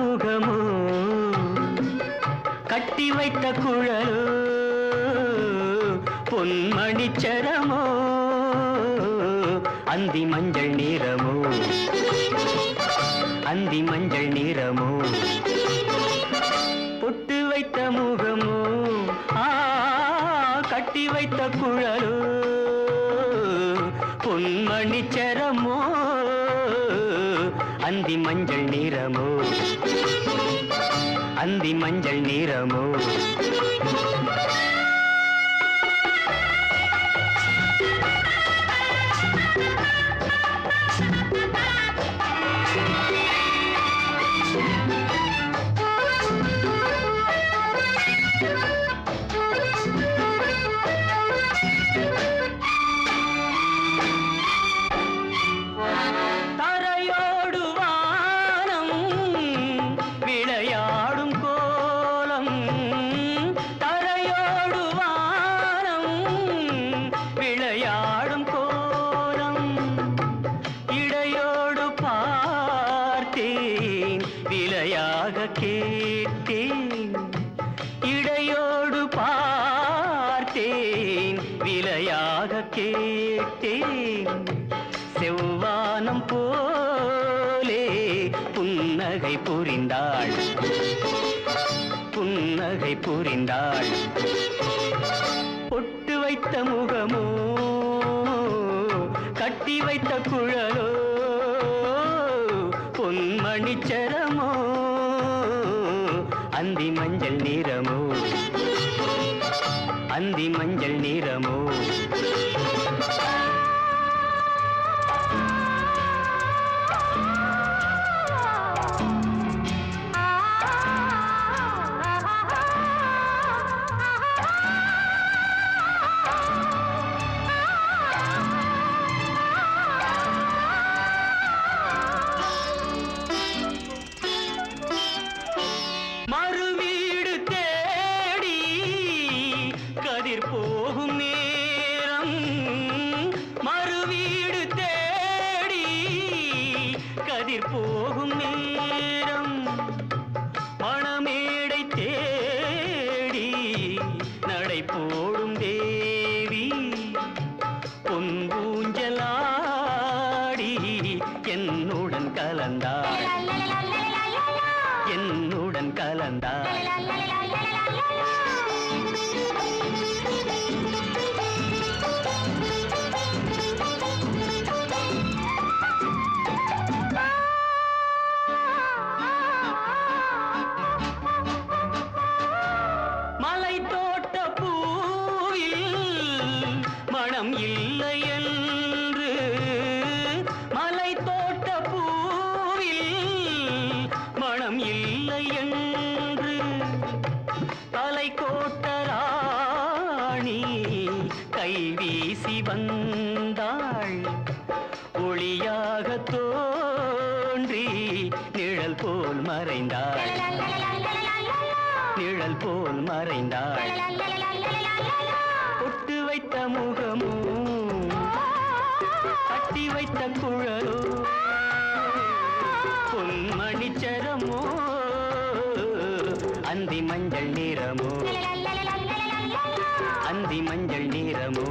முகமோ கட்டி வைத்த குழலோ? பொன்மணிச்சரமோ அந்தி மஞ்சள் நிறமோ? அந்தி மஞ்சள் நிறமோ? பொட்டு வைத்த முகமோ? ஆ கட்டி வைத்த குழலோ? பொன்மணிச்சரமோ அந்தி மஞ்சள் நீரமோ? அந்தி மஞ்சள் நீரமோ? கேட்டேன் இடையோடு பார்த்தேன் விலையாக கேட்டேன். செவ்வானம் போலே புன்னகை புரிந்தாள் புன்னகை புரிந்தாள். பொட்டு வைத்த முகமோ கட்டி வைத்த குழலோ பொன்மணிச்சரமோ அந்தி மஞ்சள் நிறமோ அந்தி மஞ்சள் நிறமோ கதிர் போகும் நேரம் மணமேடை தேடி நடை போடும் தேவி பொன்பூஞ்சலாடி என்னுடன் கலந்தாள் என்னுடன் கலந்தாள் மனம் இல்லை என்று மலை தோட்ட பூவில் மனம் இல்லை என்று தலை கோட்டராணி கை வீசி வந்தாள் ஒளியாக தோன்றி நிழல் போல் மறைந்தாள் நிழல் போல் மறைந்தாள் பொட்டு வைத்த முகமோ கட்டி வைத்த குழலோ பொன்மணிச்சரமோ அந்தி மஞ்சள் நிறமோ அந்தி மஞ்சள் நிறமோ.